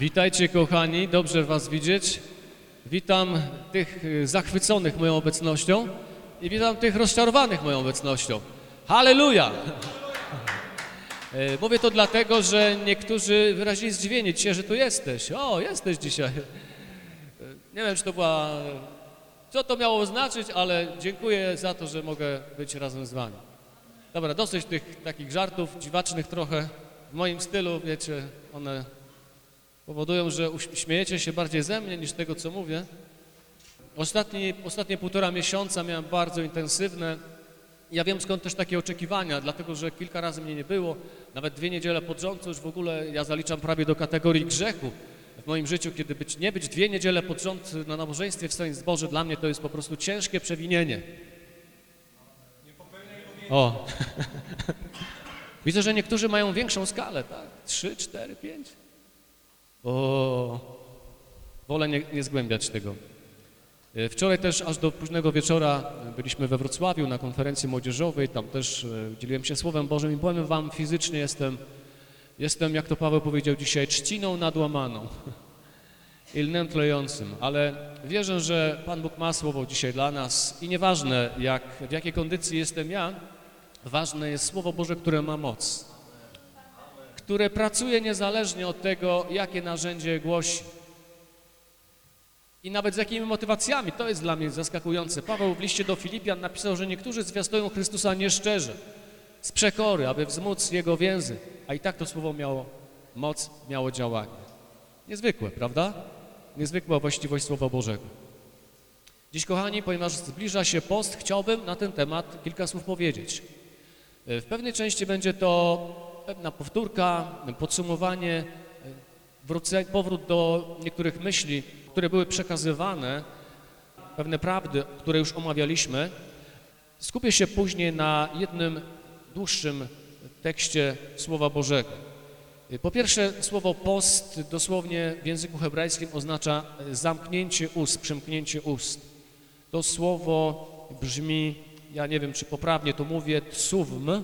Witajcie kochani, dobrze Was widzieć. Witam tych y, zachwyconych moją obecnością i witam tych rozczarowanych moją obecnością. Halleluja! E, Mówię to dlatego, że niektórzy wyrazili zdziwienie dzisiaj, że tu jesteś. O, jesteś dzisiaj. E, Nie wiem, czy to była... Co to miało znaczyć, ale dziękuję za to, że mogę być razem z Wami. Dobra, dosyć tych takich żartów dziwacznych trochę. W moim stylu, wiecie, one powodują, że śmiejecie się bardziej ze mnie niż tego, co mówię. Ostatnie, ostatnie półtora miesiąca miałem bardzo intensywne. Ja wiem skąd też takie oczekiwania, dlatego że kilka razy mnie nie było, nawet dwie niedziele pod rząd, co już w ogóle ja zaliczam prawie do kategorii grzechu w moim życiu, kiedy być, nie być dwie niedziele pod rząd na nabożeństwie w Stoim Zborze, dla mnie to jest po prostu ciężkie przewinienie. O, widzę, że niektórzy mają większą skalę, tak? Trzy, cztery, pięć. O, wolę nie, nie zgłębiać tego. E, Wczoraj też aż do późnego wieczora byliśmy we Wrocławiu na konferencji młodzieżowej, tam też e, dzieliłem się Słowem Bożym i powiem wam, fizycznie jestem, jestem, jak to Paweł powiedział dzisiaj, trzciną nadłamaną i lnem ale wierzę, że Pan Bóg ma Słowo dzisiaj dla nas i nieważne jak, w jakiej kondycji jestem ja, ważne jest Słowo Boże, które ma moc które pracuje niezależnie od tego, jakie narzędzie głosi. I nawet z jakimi motywacjami, to jest dla mnie zaskakujące. Paweł w liście do Filipian napisał, że niektórzy zwiastują Chrystusa nieszczerze, z przekory, aby wzmóc Jego więzy. A i tak to słowo miało moc, miało działanie. Niezwykłe, prawda? Niezwykła właściwość Słowa Bożego. Dziś, kochani, ponieważ zbliża się post, chciałbym na ten temat kilka słów powiedzieć. W pewnej części będzie to pewna powtórka, podsumowanie, wrócenie, powrót do niektórych myśli, które były przekazywane, pewne prawdy, które już omawialiśmy. Skupię się później na jednym dłuższym tekście Słowa Bożego. Po pierwsze, słowo post dosłownie w języku hebrajskim oznacza zamknięcie ust, przymknięcie ust. To słowo brzmi, ja nie wiem, czy poprawnie to mówię, tsuvm,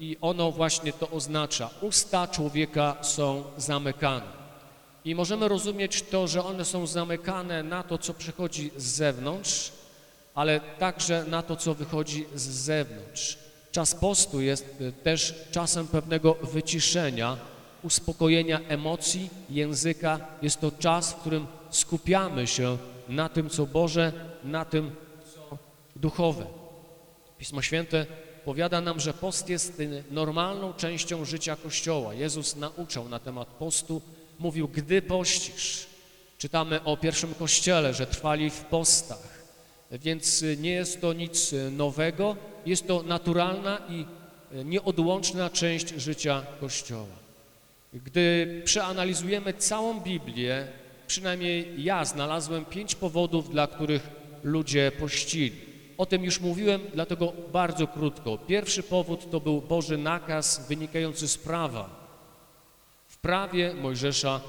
i ono właśnie to oznacza. Usta człowieka są zamykane. I możemy rozumieć to, że one są zamykane na to, co przychodzi z zewnątrz, ale także na to, co wychodzi z zewnątrz. Czas postu jest y, też czasem pewnego wyciszenia, uspokojenia emocji, języka. Jest to czas, w którym skupiamy się na tym, co Boże, na tym, co duchowe. Pismo Święte powiada nam, że post jest normalną częścią życia Kościoła. Jezus nauczał na temat postu, mówił, gdy pościsz. Czytamy o pierwszym Kościele, że trwali w postach, więc nie jest to nic nowego, jest to naturalna i nieodłączna część życia Kościoła. Gdy przeanalizujemy całą Biblię, przynajmniej ja znalazłem pięć powodów, dla których ludzie pościli. O tym już mówiłem, dlatego bardzo krótko. Pierwszy powód to był Boży nakaz wynikający z prawa. W prawie Mojżesza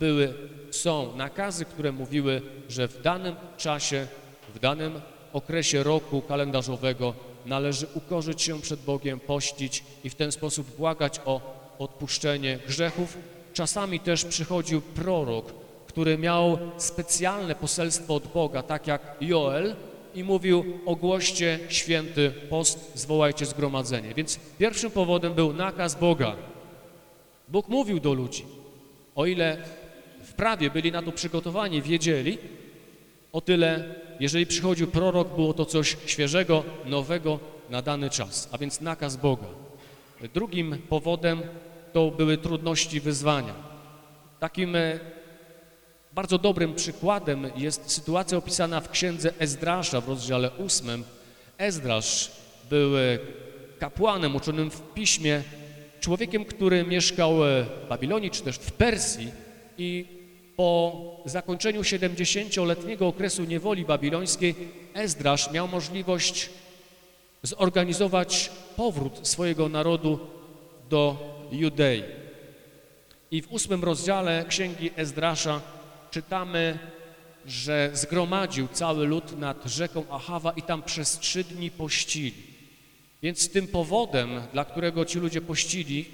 były, są nakazy, które mówiły, że w danym czasie, w danym okresie roku kalendarzowego należy ukorzyć się przed Bogiem, pościć i w ten sposób błagać o odpuszczenie grzechów. Czasami też przychodził prorok, który miał specjalne poselstwo od Boga, tak jak Joel, i mówił, ogłoście święty post, zwołajcie zgromadzenie. Więc pierwszym powodem był nakaz Boga. Bóg mówił do ludzi. O ile w prawie byli na to przygotowani, wiedzieli, o tyle, jeżeli przychodził prorok, było to coś świeżego, nowego na dany czas, a więc nakaz Boga. Drugim powodem to były trudności, wyzwania. Takim e, bardzo dobrym przykładem jest sytuacja opisana w księdze Ezdrasza w rozdziale 8. Ezdrasz był e, kapłanem uczonym w piśmie, człowiekiem, który mieszkał e, w Babilonii czy też w Persji i po zakończeniu 70-letniego okresu niewoli babilońskiej Ezdrasz miał możliwość zorganizować powrót swojego narodu do Judei. I w ósmym rozdziale Księgi Ezdrasza czytamy, że zgromadził cały lud nad rzeką Achawa i tam przez trzy dni pościli. Więc tym powodem, dla którego ci ludzie pościli,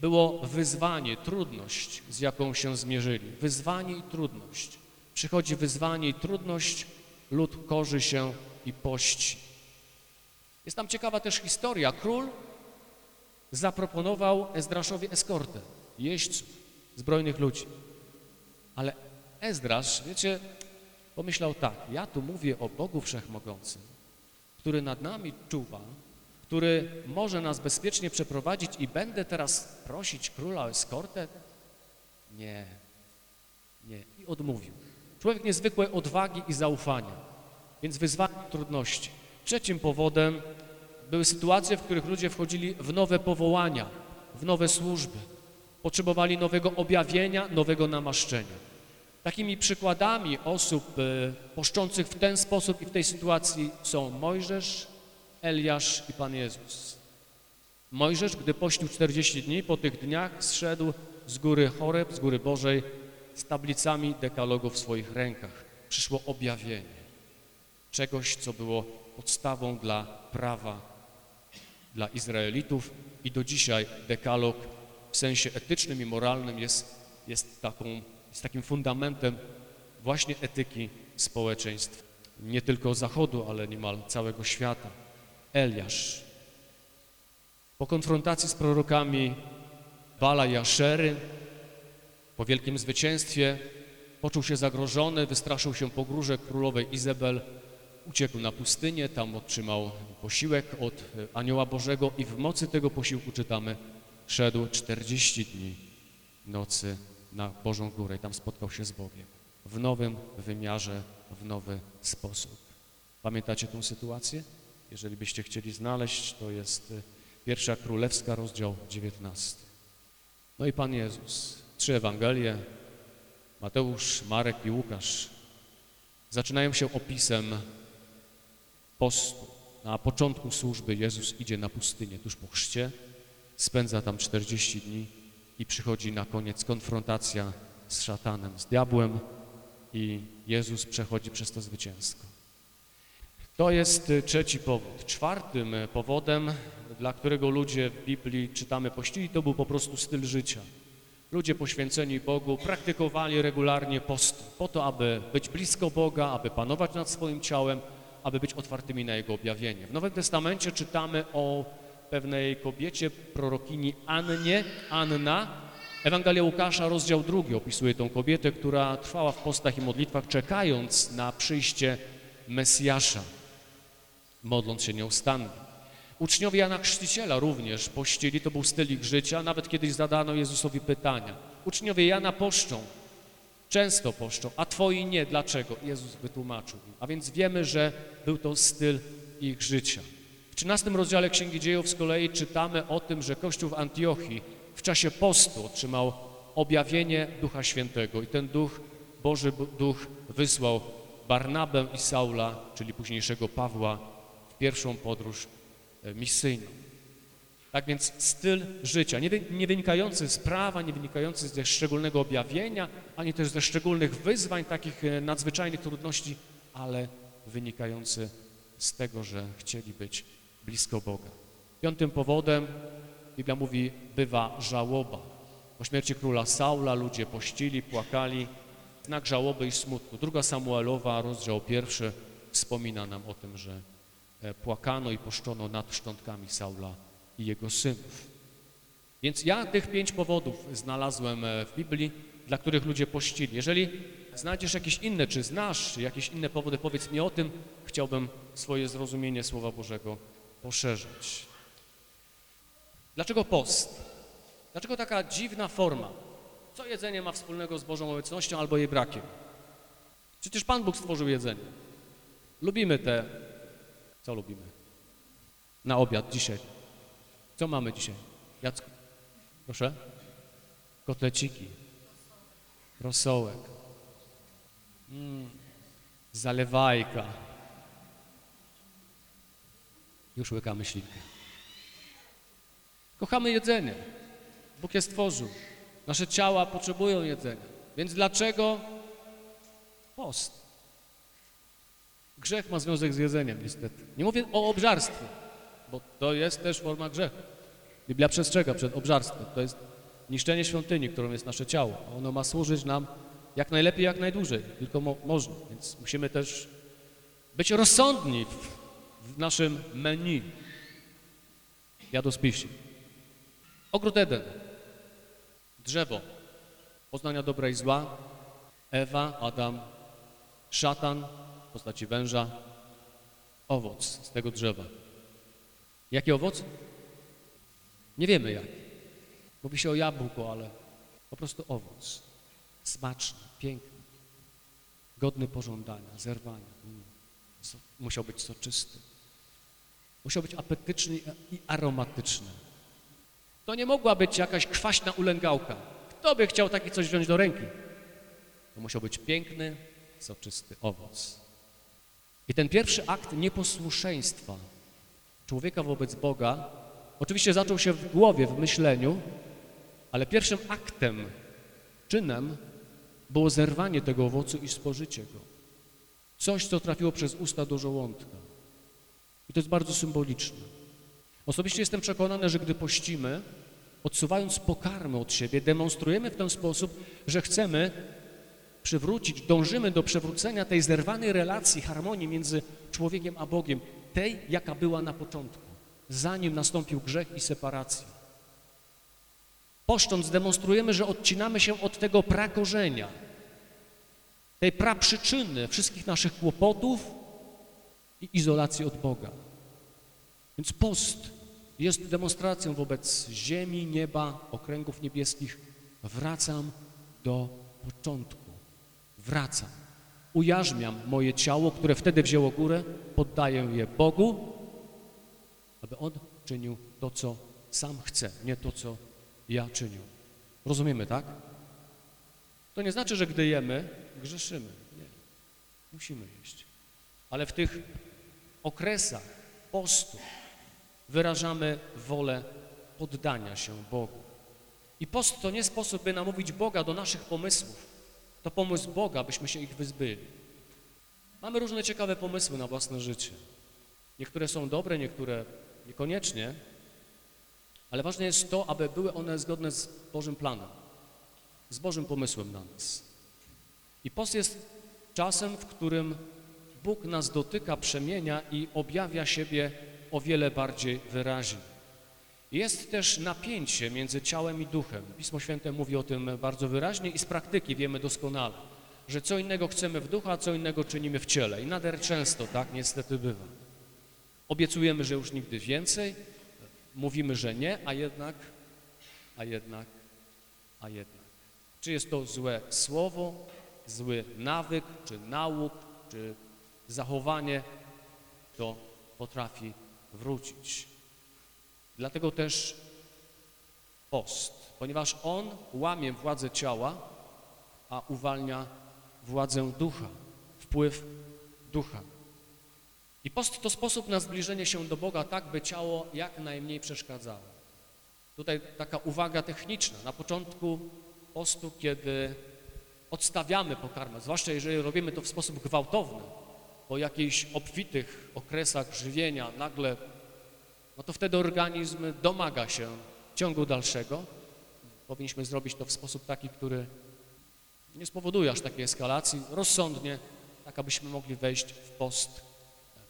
było wyzwanie, trudność, z jaką się zmierzyli. Wyzwanie i trudność. Przychodzi wyzwanie i trudność, lud korzy się i pości. Jest tam ciekawa też historia. Król zaproponował Ezdraszowi eskortę, jeźdźców, zbrojnych ludzi. Ale Ezdrasz, wiecie, pomyślał tak, ja tu mówię o Bogu Wszechmogącym, który nad nami czuwa, który może nas bezpiecznie przeprowadzić i będę teraz prosić króla o eskortę? Nie, nie. I odmówił. Człowiek niezwykłej odwagi i zaufania, więc wyzwanie trudności. Trzecim powodem były sytuacje, w których ludzie wchodzili w nowe powołania, w nowe służby. Potrzebowali nowego objawienia, nowego namaszczenia. Takimi przykładami osób e, poszczących w ten sposób i w tej sytuacji są Mojżesz, Eliasz i Pan Jezus. Mojżesz, gdy pościł 40 dni, po tych dniach zszedł z góry Choreb, z góry Bożej, z tablicami dekalogu w swoich rękach. Przyszło objawienie czegoś, co było podstawą dla prawa dla Izraelitów i do dzisiaj dekalog w sensie etycznym i moralnym jest, jest, taką, jest takim fundamentem właśnie etyki społeczeństw, nie tylko Zachodu, ale niemal całego świata. Eliasz. Po konfrontacji z prorokami Bala i Aszery, po wielkim zwycięstwie, poczuł się zagrożony, wystraszył się pogróżek królowej Izabel, uciekł na pustynię, tam otrzymał posiłek od anioła Bożego i w mocy tego posiłku, czytamy, szedł 40 dni nocy na Bożą Górę i tam spotkał się z Bogiem w nowym wymiarze, w nowy sposób. Pamiętacie tę sytuację? Jeżeli byście chcieli znaleźć, to jest y, pierwsza królewska, rozdział 19. No i Pan Jezus, trzy Ewangelie, Mateusz, Marek i Łukasz, zaczynają się opisem postu. Na początku służby Jezus idzie na pustynię tuż po chrzcie, spędza tam 40 dni i przychodzi na koniec konfrontacja z szatanem, z diabłem i Jezus przechodzi przez to zwycięsko. To jest y, trzeci powód. Czwartym y, powodem, dla którego ludzie w Biblii czytamy pościli, to był po prostu styl życia. Ludzie poświęceni Bogu praktykowali regularnie post po to, aby być blisko Boga, aby panować nad swoim ciałem, aby być otwartymi na Jego objawienie. W Nowym Testamencie czytamy o pewnej kobiecie, prorokini Annie, Anna. Ewangelia Łukasza, rozdział drugi, opisuje tą kobietę, która trwała w postach i modlitwach, czekając na przyjście Mesjasza modląc się nieustannie. Uczniowie Jana Chrzciciela również pościli, to był styl ich życia, nawet kiedyś zadano Jezusowi pytania. Uczniowie Jana poszczą, często poszczą, a twoi nie. Dlaczego? Jezus wytłumaczył im. A więc wiemy, że był to styl ich życia. W 13 rozdziale Księgi Dziejów z kolei czytamy o tym, że Kościół w Antiochii w czasie postu otrzymał objawienie Ducha Świętego i ten Duch, Boży Duch wysłał Barnabę i Saula, czyli późniejszego Pawła, pierwszą podróż e, misyjną. Tak więc styl życia, nie, nie wynikający z prawa, nie wynikający ze szczególnego objawienia, ani też ze szczególnych wyzwań, takich e, nadzwyczajnych trudności, ale wynikający z tego, że chcieli być blisko Boga. Piątym powodem, Biblia mówi, bywa żałoba. Po śmierci króla Saula ludzie pościli, płakali, znak żałoby i smutku. Druga Samuelowa, rozdział pierwszy, wspomina nam o tym, że E, płakano i poszczono nad szczątkami Saula i jego synów. Więc ja tych pięć powodów znalazłem e, w Biblii, dla których ludzie pościli. Jeżeli znajdziesz jakieś inne, czy znasz jakieś inne powody, powiedz mi o tym, chciałbym swoje zrozumienie Słowa Bożego poszerzyć. Dlaczego post? Dlaczego taka dziwna forma? Co jedzenie ma wspólnego z Bożą obecnością albo jej brakiem? Przecież Pan Bóg stworzył jedzenie. Lubimy te co lubimy? Na obiad dzisiaj. Co mamy dzisiaj? Jacku? Proszę? Kotleciki. Rosołek. Mm. Zalewajka. Już łykamy ślinkę. Kochamy jedzenie. Bóg je stworzył. Nasze ciała potrzebują jedzenia. Więc dlaczego post? Grzech ma związek z jedzeniem, niestety. Nie mówię o obżarstwie, bo to jest też forma grzechu. Biblia przestrzega przed obżarstwem. To jest niszczenie świątyni, którą jest nasze ciało. Ono ma służyć nam jak najlepiej, jak najdłużej, tylko mo można. Więc musimy też być rozsądni w, w naszym menu jadłospiśni. Ogród Eden, drzewo poznania dobra i zła, Ewa, Adam, szatan w postaci węża, owoc z tego drzewa. Jaki owoc? Nie wiemy jaki. Mówi się o jabłku, ale po prostu owoc. Smaczny, piękny, godny pożądania, zerwania. Mm. Musiał być soczysty. Musiał być apetyczny i aromatyczny. To nie mogła być jakaś kwaśna ulęgałka. Kto by chciał takie coś wziąć do ręki? To musiał być piękny, soczysty owoc. I ten pierwszy akt nieposłuszeństwa człowieka wobec Boga oczywiście zaczął się w głowie, w myśleniu, ale pierwszym aktem, czynem było zerwanie tego owocu i spożycie go. Coś, co trafiło przez usta do żołądka. I to jest bardzo symboliczne. Osobiście jestem przekonany, że gdy pościmy, odsuwając pokarmy od siebie, demonstrujemy w ten sposób, że chcemy przywrócić, dążymy do przywrócenia tej zerwanej relacji, harmonii między człowiekiem a Bogiem, tej, jaka była na początku, zanim nastąpił grzech i separacja. Poszcząc demonstrujemy, że odcinamy się od tego prakorzenia, tej praprzyczyny wszystkich naszych kłopotów i izolacji od Boga. Więc post jest demonstracją wobec ziemi, nieba, okręgów niebieskich. Wracam do początku. Wracam. Ujarzmiam moje ciało, które wtedy wzięło górę, poddaję je Bogu, aby On czynił to, co sam chce, nie to, co ja czynię. Rozumiemy, tak? To nie znaczy, że gdy jemy, grzeszymy. Nie. Musimy jeść. Ale w tych okresach postu wyrażamy wolę poddania się Bogu. I post to nie sposób, by namówić Boga do naszych pomysłów. To pomysł Boga, byśmy się ich wyzbyli. Mamy różne ciekawe pomysły na własne życie. Niektóre są dobre, niektóre niekoniecznie, ale ważne jest to, aby były one zgodne z Bożym planem, z Bożym pomysłem na nas. I post jest czasem, w którym Bóg nas dotyka, przemienia i objawia siebie o wiele bardziej wyraźnie. Jest też napięcie między ciałem i duchem. Pismo Święte mówi o tym bardzo wyraźnie i z praktyki wiemy doskonale, że co innego chcemy w duchu, a co innego czynimy w ciele. I nader często tak niestety bywa. Obiecujemy, że już nigdy więcej, mówimy, że nie, a jednak, a jednak, a jednak. Czy jest to złe słowo, zły nawyk, czy nauk, czy zachowanie, to potrafi wrócić. Dlatego też post, ponieważ on łamie władzę ciała, a uwalnia władzę ducha, wpływ ducha. I post to sposób na zbliżenie się do Boga tak, by ciało jak najmniej przeszkadzało. Tutaj taka uwaga techniczna. Na początku postu, kiedy odstawiamy pokarmę, zwłaszcza jeżeli robimy to w sposób gwałtowny, po jakichś obfitych okresach żywienia nagle, no to wtedy organizm domaga się ciągu dalszego. Powinniśmy zrobić to w sposób taki, który nie spowoduje aż takiej eskalacji, rozsądnie, tak abyśmy mogli wejść w post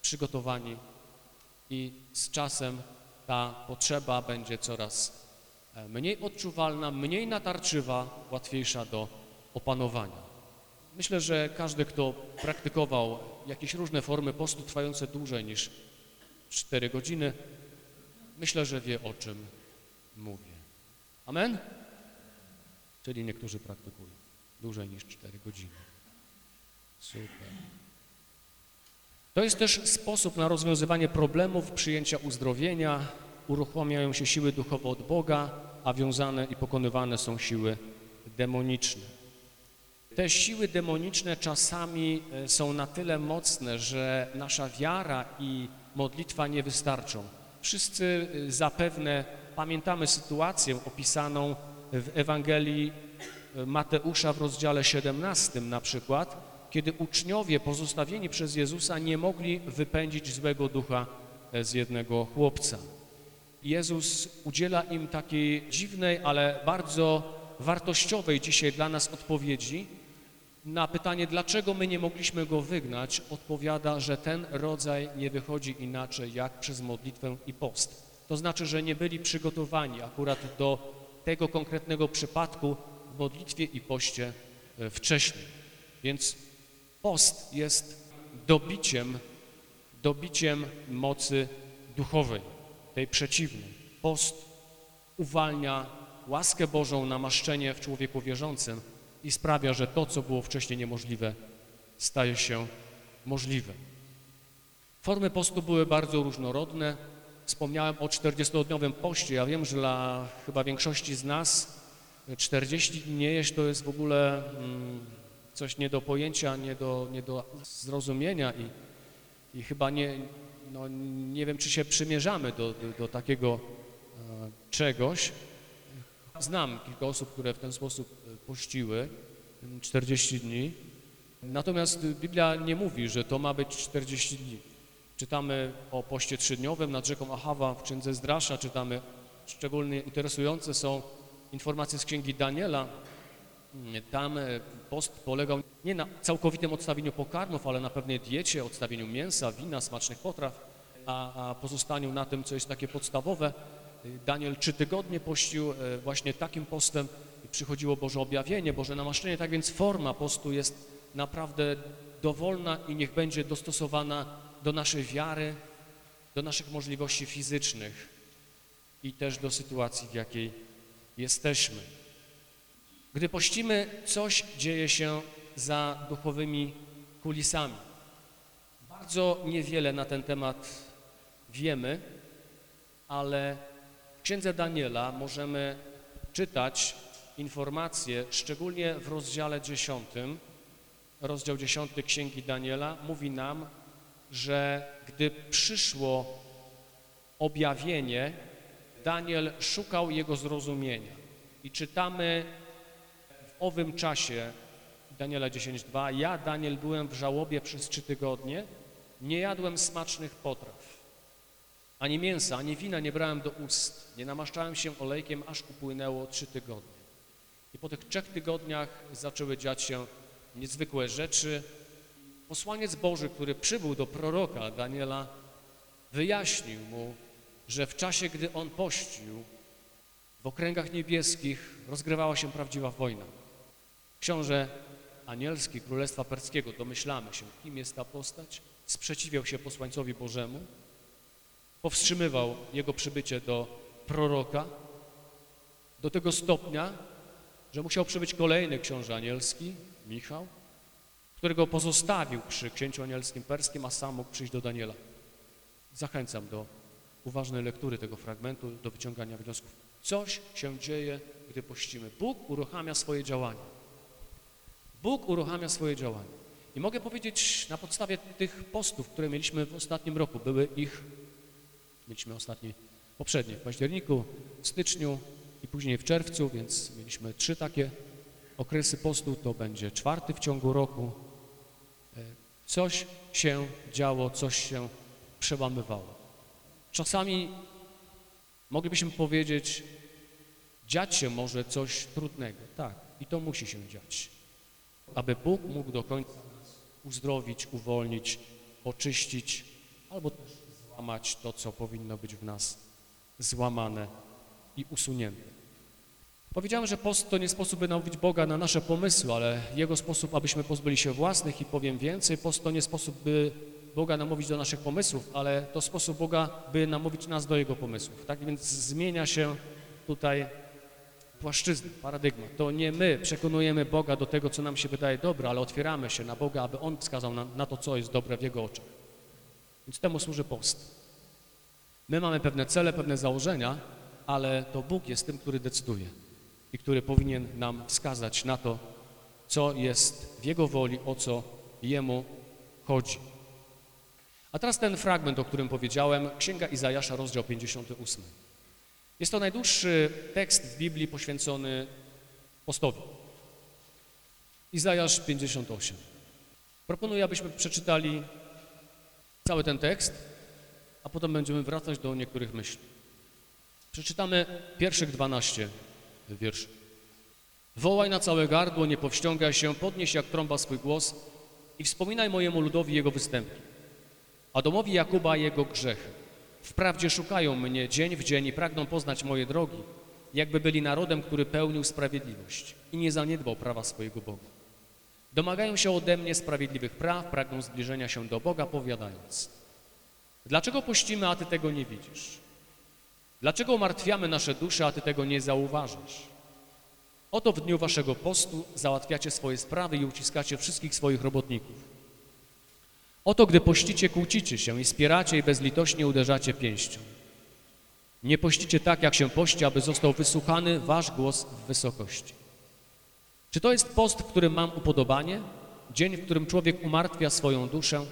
przygotowani i z czasem ta potrzeba będzie coraz mniej odczuwalna, mniej natarczywa, łatwiejsza do opanowania. Myślę, że każdy, kto praktykował jakieś różne formy postu trwające dłużej niż 4 godziny, myślę, że wie o czym mówię. Amen? Czyli niektórzy praktykują dłużej niż 4 godziny. Super. To jest też sposób na rozwiązywanie problemów, przyjęcia uzdrowienia, uruchamiają się siły duchowe od Boga, a wiązane i pokonywane są siły demoniczne. Te siły demoniczne czasami e, są na tyle mocne, że nasza wiara i modlitwa nie wystarczą. Wszyscy e, zapewne pamiętamy sytuację opisaną w Ewangelii e, Mateusza w rozdziale 17 na przykład, kiedy uczniowie pozostawieni przez Jezusa nie mogli wypędzić złego ducha z jednego chłopca. Jezus udziela im takiej dziwnej, ale bardzo wartościowej dzisiaj dla nas odpowiedzi na pytanie, dlaczego my nie mogliśmy go wygnać, odpowiada, że ten rodzaj nie wychodzi inaczej jak przez modlitwę i post. To znaczy, że nie byli przygotowani akurat do tego konkretnego przypadku w modlitwie i poście e, wcześniej. Więc post jest dobiciem, dobiciem mocy duchowej, tej przeciwnej. Post uwalnia łaskę Bożą, namaszczenie w człowieku wierzącym i sprawia, że to, co było wcześniej niemożliwe, staje się możliwe. Formy postu były bardzo różnorodne. Wspomniałem o 40-dniowym poście. Ja wiem, że dla chyba większości z nas 40 dni nie jeść to jest w ogóle mm, coś nie do pojęcia, nie do, nie do zrozumienia i, i chyba nie, no, nie wiem, czy się przymierzamy do, do, do takiego e, czegoś. Znam kilka osób, które w ten sposób pościły 40 dni. Natomiast Biblia nie mówi, że to ma być 40 dni. Czytamy o poście trzydniowym nad rzeką Achawa w księdze Zdrasza, czytamy szczególnie interesujące są informacje z księgi Daniela. Tam e, post polegał nie na całkowitym odstawieniu pokarmów, ale na pewnej diecie, odstawieniu mięsa, wina, smacznych potraw, a, a pozostaniu na tym, co jest takie podstawowe. Daniel trzy tygodnie pościł e, właśnie takim postem przychodziło Boże objawienie, Boże namaszczenie. Tak więc forma postu jest naprawdę dowolna i niech będzie dostosowana do naszej wiary, do naszych możliwości fizycznych i też do sytuacji, w jakiej jesteśmy. Gdy pościmy, coś dzieje się za duchowymi kulisami. Bardzo niewiele na ten temat wiemy, ale w Księdze Daniela możemy czytać informacje, szczególnie w rozdziale 10, rozdział 10 Księgi Daniela mówi nam, że gdy przyszło objawienie, Daniel szukał jego zrozumienia. I czytamy w owym czasie Daniela 10:2 Ja, Daniel, byłem w żałobie przez trzy tygodnie, nie jadłem smacznych potraw, ani mięsa, ani wina nie brałem do ust, nie namaszczałem się olejkiem, aż upłynęło trzy tygodnie. Po tych trzech tygodniach zaczęły dziać się niezwykłe rzeczy. Posłaniec Boży, który przybył do proroka Daniela, wyjaśnił mu, że w czasie, gdy on pościł, w okręgach niebieskich rozgrywała się prawdziwa wojna. Książę anielski Królestwa Perskiego, domyślamy się, kim jest ta postać, sprzeciwiał się posłańcowi Bożemu, powstrzymywał jego przybycie do proroka do tego stopnia, że musiał przybyć kolejny książę anielski, Michał, którego pozostawił przy księciu anielskim perskim, a sam mógł przyjść do Daniela. Zachęcam do uważnej lektury tego fragmentu, do wyciągania wniosków. Coś się dzieje, gdy pościmy. Bóg uruchamia swoje działania. Bóg uruchamia swoje działania. I mogę powiedzieć na podstawie tych postów, które mieliśmy w ostatnim roku, były ich, mieliśmy ostatnie, poprzednie w październiku, w styczniu i później w czerwcu, więc mieliśmy trzy takie okresy postu, to będzie czwarty w ciągu roku. E, Coś się działo, coś się przełamywało. Czasami moglibyśmy powiedzieć, dziać się może coś trudnego. Tak, i to musi się dziać. Aby Bóg mógł do końca uzdrowić, uwolnić, oczyścić, albo też złamać to, co powinno być w nas złamane i usunięte. Powiedziałem, że post to nie sposób, by namówić Boga na nasze pomysły, ale Jego sposób, abyśmy pozbyli się własnych i powiem więcej, post to nie sposób, by Boga namówić do naszych pomysłów, ale to sposób Boga, by namówić nas do Jego pomysłów. Tak więc zmienia się tutaj płaszczyzna, paradygmat. To nie my przekonujemy Boga do tego, co nam się wydaje dobre, ale otwieramy się na Boga, aby On wskazał nam na to, co jest dobre w Jego oczach. Więc temu służy post. My mamy pewne cele, pewne założenia, ale to Bóg jest tym, który decyduje i który powinien nam wskazać na to, co jest w Jego woli, o co Jemu chodzi. A teraz ten fragment, o którym powiedziałem, Księga Izajasza, rozdział 58. Jest to najdłuższy tekst w Biblii poświęcony postowi. Izajasz 58. Proponuję, abyśmy przeczytali cały ten tekst, a potem będziemy wracać do niektórych myśli. Przeczytamy pierwszych 12 wierszy. Wołaj na całe gardło, nie powściągaj się, podnieś jak trąba swój głos i wspominaj mojemu ludowi jego występki, a domowi Jakuba jego grzechy. Wprawdzie szukają mnie dzień w dzień i pragną poznać moje drogi, jakby byli narodem, który pełnił sprawiedliwość i nie zaniedbał prawa swojego Boga. Domagają się ode mnie sprawiedliwych praw, pragną zbliżenia się do Boga, powiadając Dlaczego pościmy, a Ty tego nie widzisz? Dlaczego umartwiamy nasze dusze, a Ty tego nie zauważasz? Oto w dniu Waszego postu załatwiacie swoje sprawy i uciskacie wszystkich swoich robotników. Oto gdy pościcie, kłócicie się i spieracie i bezlitośnie uderzacie pięścią. Nie pościcie tak, jak się pości, aby został wysłuchany Wasz głos w wysokości. Czy to jest post, w którym mam upodobanie? Dzień, w którym człowiek umartwia swoją duszę,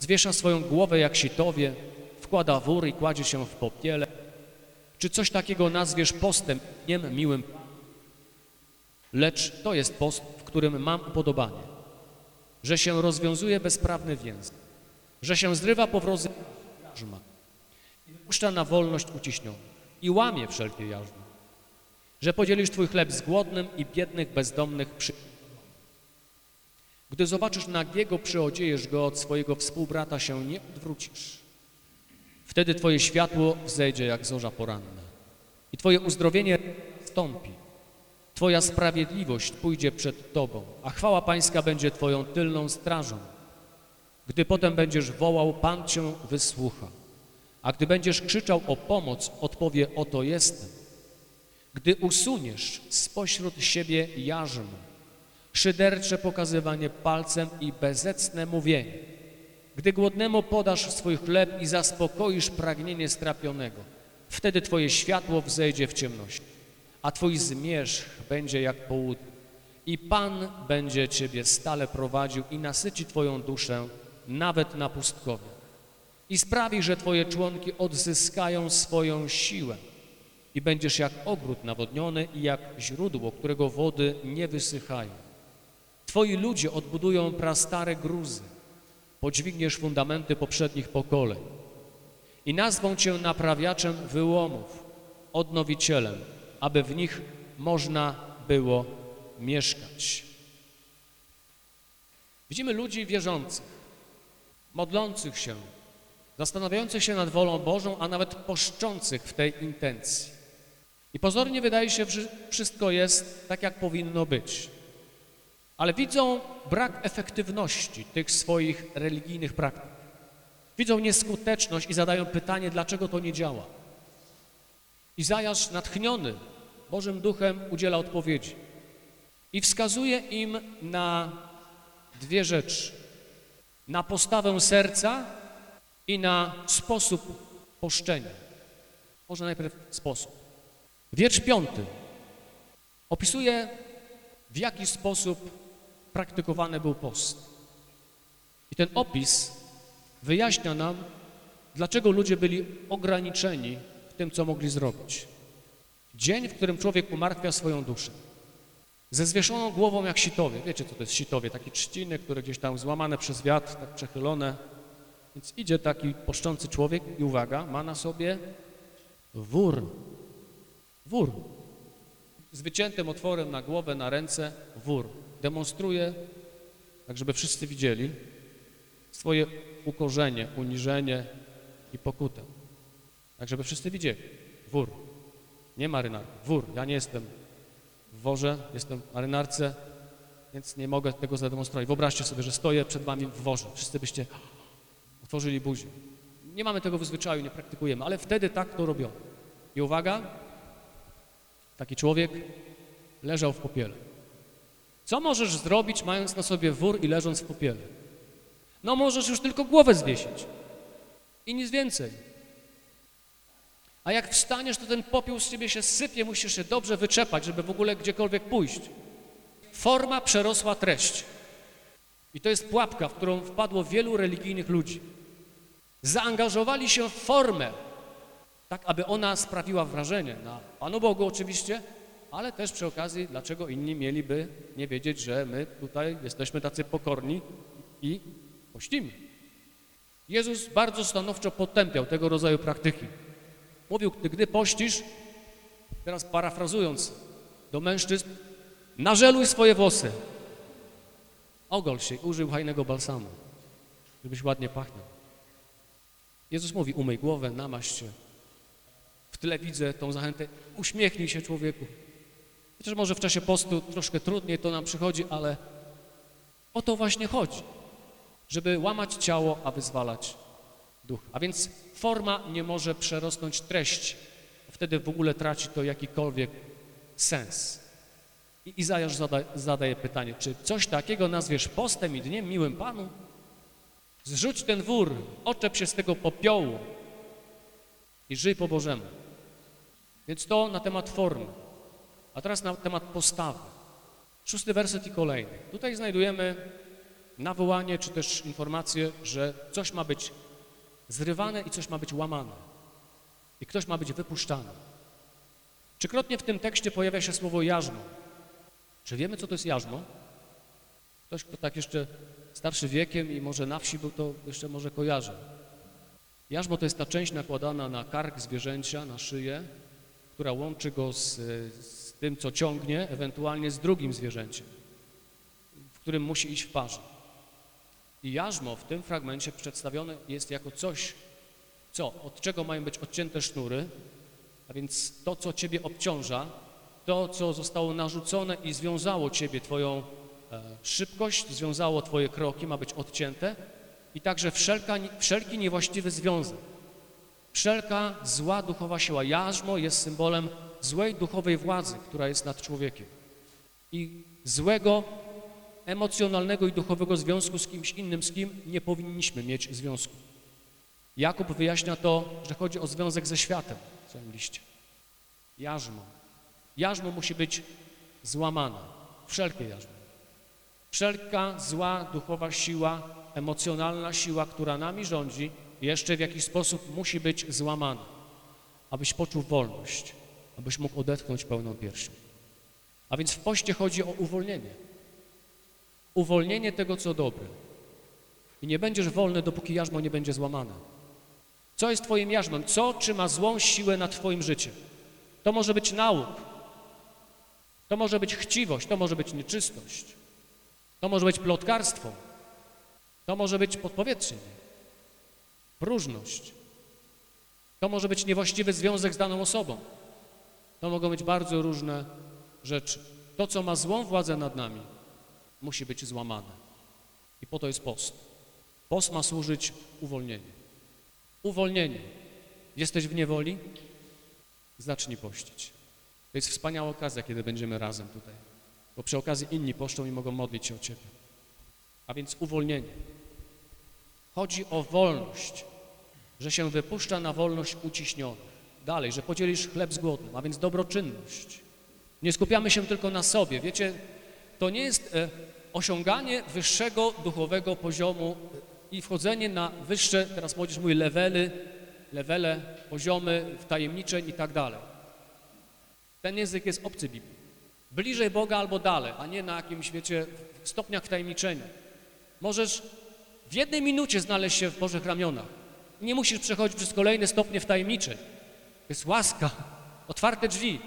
zwiesza swoją głowę jak sitowie, wkłada wór i kładzie się w popiele? Czy coś takiego nazwiesz postem, dniem miłym? Lecz to jest post, w którym mam upodobanie, że się rozwiązuje bezprawny więz, że się zrywa powrozy jarzma i wypuszcza na wolność uciśnionych i łamie wszelkie jarzmo, że podzielisz Twój chleb z głodnym i biednych, bezdomnych przy... Gdy zobaczysz nagiego, przyodziejesz go, od swojego współbrata się nie odwrócisz. Wtedy Twoje światło wzejdzie jak zorza poranna i Twoje uzdrowienie stąpi. Twoja sprawiedliwość pójdzie przed Tobą, a chwała Pańska będzie Twoją tylną strażą. Gdy potem będziesz wołał, Pan Cię wysłucha. A gdy będziesz krzyczał o pomoc, odpowie, oto jestem. Gdy usuniesz spośród siebie jarzmo, szydercze pokazywanie palcem i bezecne mówienie, gdy głodnemu podasz swój chleb i zaspokoisz pragnienie strapionego, wtedy Twoje światło wzejdzie w ciemności, a Twój zmierzch będzie jak południe. I Pan będzie Ciebie stale prowadził i nasyci Twoją duszę nawet na pustkowie. I sprawi, że Twoje członki odzyskają swoją siłę i będziesz jak ogród nawodniony i jak źródło, którego wody nie wysychają. Twoi ludzie odbudują prastare gruzy, podźwigniesz fundamenty poprzednich pokoleń i nazwą Cię naprawiaczem wyłomów, odnowicielem, aby w nich można było mieszkać. Widzimy ludzi wierzących, modlących się, zastanawiających się nad wolą Bożą, a nawet poszczących w tej intencji. I pozornie wydaje się, że wszystko jest tak, jak powinno być. Ale widzą brak efektywności tych swoich religijnych praktyk. Widzą nieskuteczność i zadają pytanie, dlaczego to nie działa. Izajasz natchniony Bożym Duchem udziela odpowiedzi i wskazuje im na dwie rzeczy. Na postawę serca i na sposób poszczenia. Może najpierw sposób. Wiersz piąty opisuje, w jaki sposób praktykowany był post. I ten opis wyjaśnia nam, dlaczego ludzie byli ograniczeni w tym, co mogli zrobić. Dzień, w którym człowiek umartwia swoją duszę. Ze zwieszoną głową jak sitowie. Wiecie, co to jest sitowie? Takie trzciny, które gdzieś tam złamane przez wiatr, tak przechylone. Więc idzie taki poszczący człowiek i uwaga, ma na sobie wór. Wór. Z wyciętym otworem na głowę, na ręce, wór. Demonstruje, tak żeby wszyscy widzieli, swoje ukorzenie, uniżenie i pokutę. Tak, żeby wszyscy widzieli. Wór. Nie marynarka. Wór. Ja nie jestem w worze, jestem w marynarce, więc nie mogę tego zademonstrować. Wyobraźcie sobie, że stoję przed wami w worze. Wszyscy byście otworzyli buzię. Nie mamy tego w zwyczaju, nie praktykujemy, ale wtedy tak to robiono. I uwaga, taki człowiek leżał w popiele. Co możesz zrobić, mając na sobie wór i leżąc w popiele? No możesz już tylko głowę zwiesić i nic więcej. A jak wstaniesz, to ten popiół z ciebie się sypie, musisz się dobrze wyczepać, żeby w ogóle gdziekolwiek pójść. Forma przerosła treść. I to jest pułapka, w którą wpadło wielu religijnych ludzi. Zaangażowali się w formę, tak aby ona sprawiła wrażenie na Panu Bogu oczywiście, ale też przy okazji, dlaczego inni mieliby nie wiedzieć, że my tutaj jesteśmy tacy pokorni i pościmy. Jezus bardzo stanowczo potępiał tego rodzaju praktyki. Mówił, gdy, pościsz, teraz parafrazując do mężczyzn, nażeluj swoje włosy. Ogol się, użył hajnego balsamu, żebyś ładnie pachniał. Jezus mówi, umyj głowę, namaść się. W tle widzę tą zachętę, uśmiechnij się człowieku. Chociaż może w czasie postu troszkę trudniej to nam przychodzi, ale o to właśnie chodzi, żeby łamać ciało, a wyzwalać duch. A więc forma nie może przerosnąć treści. Wtedy w ogóle traci to jakikolwiek sens. I Izajasz zada, zadaje pytanie, czy coś takiego nazwiesz postem i dniem miłym Panu? Zrzuć ten wór, oczep się z tego popiołu i żyj po Bożemu. Więc to na temat formy. A teraz na temat postawy. Szósty werset i kolejny. Tutaj znajdujemy nawołanie, czy też informację, że coś ma być zrywane i coś ma być łamane. I ktoś ma być wypuszczany. Trzykrotnie w tym tekście pojawia się słowo jarzmo. Czy wiemy, co to jest jarzmo? Ktoś, kto tak jeszcze starszy wiekiem i może na wsi był, to jeszcze może kojarzy. Jarzmo to jest ta część nakładana na kark zwierzęcia, na szyję, która łączy go z, z tym, co ciągnie, ewentualnie z drugim zwierzęciem, w którym musi iść w parze. I jarzmo w tym fragmencie przedstawione jest jako coś, co, od czego mają być odcięte sznury, a więc to, co Ciebie obciąża, to, co zostało narzucone i związało Ciebie, Twoją e, szybkość, związało Twoje kroki, ma być odcięte i także wszelka, wszelki niewłaściwy związek, wszelka zła duchowa siła. Jarzmo jest symbolem złej duchowej władzy, która jest nad człowiekiem i złego emocjonalnego i duchowego związku z kimś innym, z kim nie powinniśmy mieć związku. Jakub wyjaśnia to, że chodzi o związek ze światem w swoim liście. Jarzmo. Jarzmo musi być złamane. Wszelkie jarzmo. Wszelka zła duchowa siła, emocjonalna siła, która nami rządzi, jeszcze w jakiś sposób musi być złamana, abyś poczuł wolność, abyś mógł odetchnąć pełną piersią. A więc w poście chodzi o uwolnienie. Uwolnienie tego, co dobre. I nie będziesz wolny, dopóki jarzmo nie będzie złamane. Co jest Twoim jarzmem? Co trzyma złą siłę nad Twoim życiem? To może być nauk, to może być chciwość, to może być nieczystość, to może być plotkarstwo, to może być podpowietrzenie, próżność, to może być niewłaściwy związek z daną osobą. To mogą być bardzo różne rzeczy. To, co ma złą władzę nad nami, musi być złamane. I po to jest post. Post ma służyć uwolnieniu. Uwolnienie. Jesteś w niewoli? Zacznij pościć. To jest wspaniała okazja, kiedy będziemy razem tutaj. Bo przy okazji inni poszczą i mogą modlić się o Ciebie. A więc uwolnienie. Chodzi o wolność, że się wypuszcza na wolność uciśnionych. Dalej, że podzielisz chleb z głodnym, a więc dobroczynność. Nie skupiamy się tylko na sobie. Wiecie, to nie jest e, osiąganie wyższego duchowego poziomu i wchodzenie na wyższe, teraz młodzież mówi, levely, levele, poziomy wtajemniczeń i tak dalej. Ten język jest obcy Biblii. Bliżej Boga albo dalej, a nie na jakimś, wiecie, stopniach wtajemniczenia. Możesz w jednej minucie znaleźć się w Bożych ramionach. Nie musisz przechodzić przez kolejne stopnie wtajemniczeń. To jest łaska, otwarte drzwi.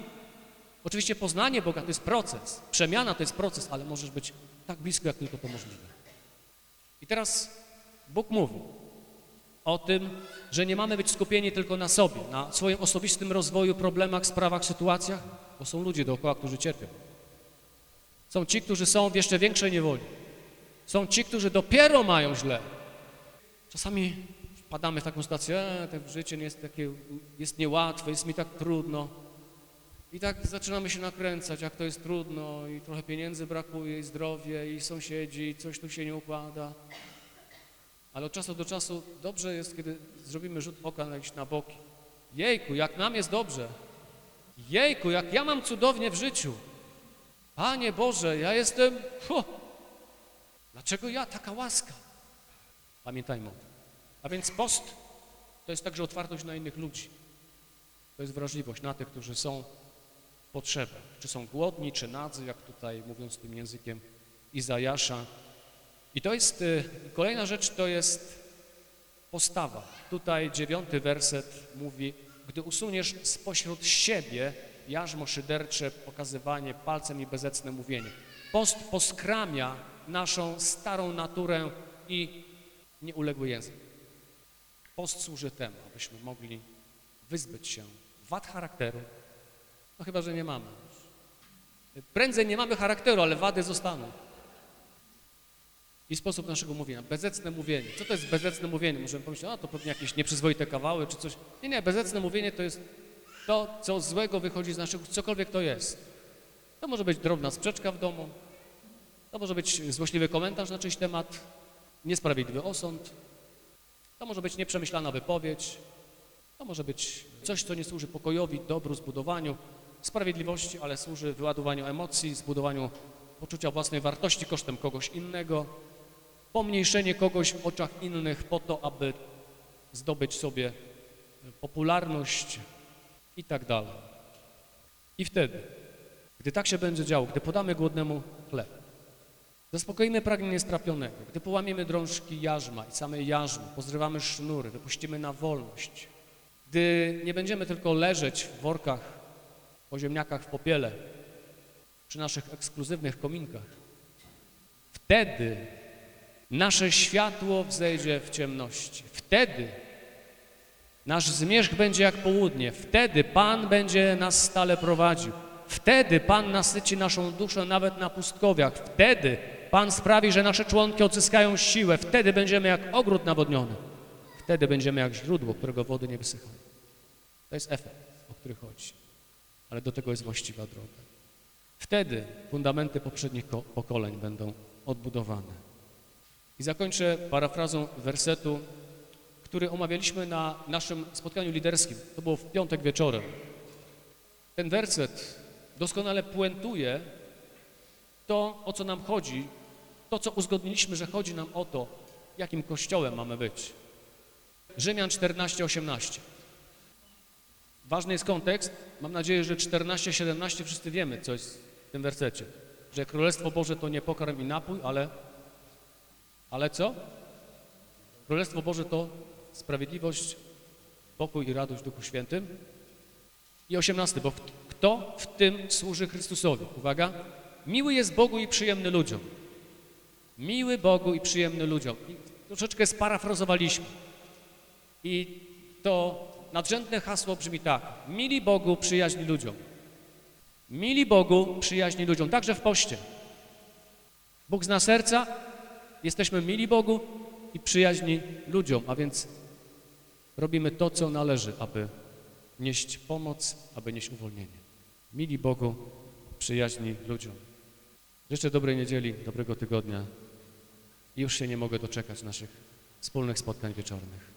Oczywiście poznanie Boga to jest proces, przemiana to jest proces, ale możesz być tak blisko, jak tylko to możliwe. I teraz Bóg mówi o tym, że nie mamy być skupieni tylko na sobie, na swoim osobistym rozwoju, problemach, sprawach, sytuacjach, bo są ludzie dookoła, którzy cierpią. Są ci, którzy są w jeszcze większej niewoli. Są ci, którzy dopiero mają źle. Czasami wpadamy w taką sytuację, e, to życie nie jest takie, jest niełatwe, jest mi tak trudno. I tak zaczynamy się nakręcać, jak to jest trudno i trochę pieniędzy brakuje, i zdrowie, i sąsiedzi, i coś tu się nie układa. Ale od czasu do czasu dobrze jest, kiedy zrobimy rzut oka na na boki. Jejku, jak nam jest dobrze. Jejku, jak ja mam cudownie w życiu. Panie Boże, ja jestem... Huh, dlaczego ja? Taka łaska. Pamiętajmy o tym. A więc post to jest także otwartość na innych ludzi. To jest wrażliwość na tych, którzy są w potrzebach. Czy są głodni, czy nadzy, jak tutaj mówiąc tym językiem Izajasza. I to jest, y, kolejna rzecz to jest postawa. Tutaj dziewiąty werset mówi, gdy usuniesz spośród siebie jarzmo szydercze, pokazywanie palcem i bezecne mówienie. Post poskramia naszą starą naturę i nieuległy język. Post służy temu, abyśmy mogli wyzbyć się wad charakteru, no chyba, że nie mamy. Prędzej nie mamy charakteru, ale wady zostaną. I sposób naszego mówienia. Bezecne mówienie. Co to jest bezecne mówienie? Możemy pomyśleć, a to pewnie jakieś nieprzyzwoite kawały czy coś. Nie, nie, bezecne mówienie to jest to, co złego wychodzi z naszego, cokolwiek to jest. To może być drobna sprzeczka w domu, to może być złośliwy komentarz na czyjś temat, niesprawiedliwy osąd, to może być nieprzemyślana wypowiedź, to może być coś, co nie służy pokojowi, dobru, zbudowaniu, sprawiedliwości, ale służy wyładowaniu emocji, zbudowaniu poczucia własnej wartości kosztem kogoś innego, pomniejszenie kogoś w oczach innych po to, aby zdobyć sobie popularność i tak dalej. I wtedy, gdy tak się będzie działo, gdy podamy głodnemu chleb, zaspokoimy pragnienie strapionego, gdy połamiemy drążki jarzma i same jarzmo, pozrywamy sznury, wypuścimy na wolność, gdy nie będziemy tylko leżeć w workach, po ziemniakach w popiele, przy naszych ekskluzywnych kominkach, wtedy nasze światło wzejdzie w ciemności. Wtedy nasz zmierzch będzie jak południe. Wtedy Pan będzie nas stale prowadził. Wtedy Pan nasyci naszą duszę nawet na pustkowiach. Wtedy Pan sprawi, że nasze członki odzyskają siłę. Wtedy będziemy jak ogród nawodniony. Wtedy będziemy jak źródło, którego wody nie wysychają. To jest efekt, o który chodzi. Ale do tego jest właściwa droga. Wtedy fundamenty poprzednich ko- pokoleń będą odbudowane. I zakończę parafrazą wersetu, który omawialiśmy na naszym spotkaniu liderskim. To było w piątek wieczorem. Ten werset doskonale puentuje to, o co nam chodzi, to, co uzgodniliśmy, że chodzi nam o to, jakim kościołem mamy być. Rzymian 14, 18. Ważny jest kontekst. Mam nadzieję, że 14, 17 wszyscy wiemy, co jest w tym wersecie. Że Królestwo Boże to nie pokarm i napój, ale ale co? Królestwo Boże to sprawiedliwość, pokój i radość w Duchu Świętym. I osiemnasty, bo kto w tym służy Chrystusowi? Uwaga, miły jest Bogu i przyjemny ludziom. Miły Bogu i przyjemny ludziom. I troszeczkę sparafrazowaliśmy. I to nadrzędne hasło brzmi tak. Mili Bogu, przyjaźni ludziom. Mili Bogu, przyjaźni ludziom. Także w poście. Bóg zna serca, Jesteśmy mili Bogu i przyjaźni ludziom, a więc robimy to, co należy, aby nieść pomoc, aby nieść uwolnienie. Mili Bogu, przyjaźni ludziom. Życzę dobrej niedzieli, dobrego tygodnia już się nie mogę doczekać naszych wspólnych spotkań wieczornych.